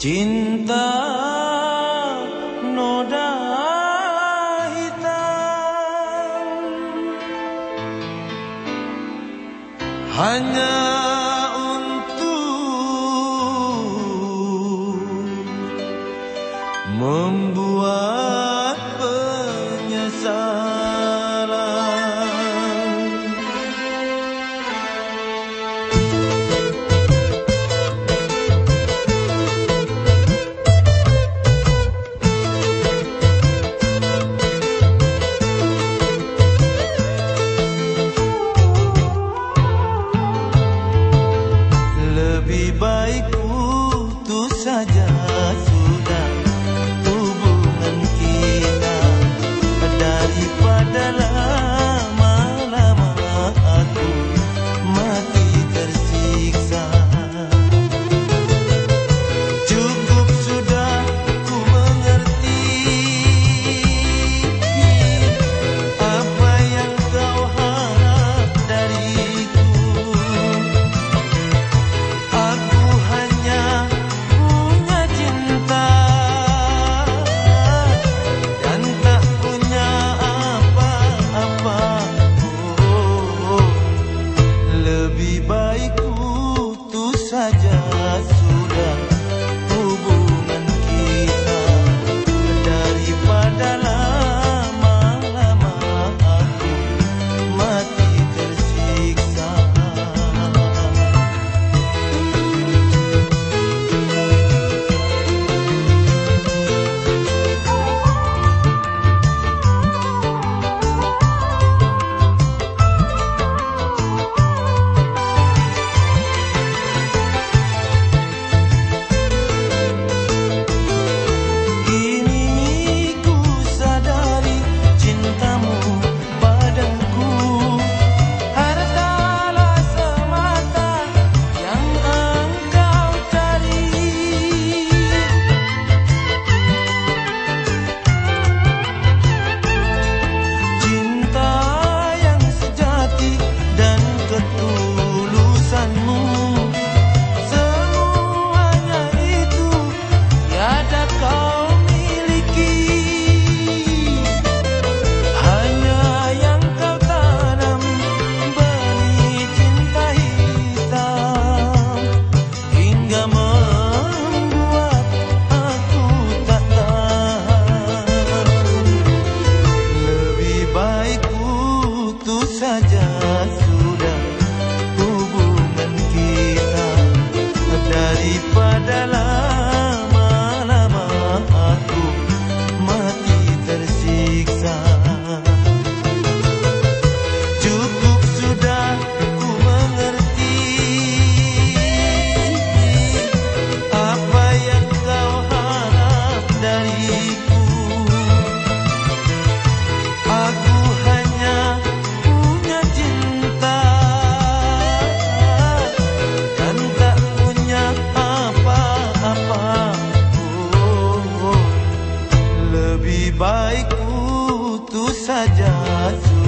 Cinta noda hitam. Hanya untuk adalah saja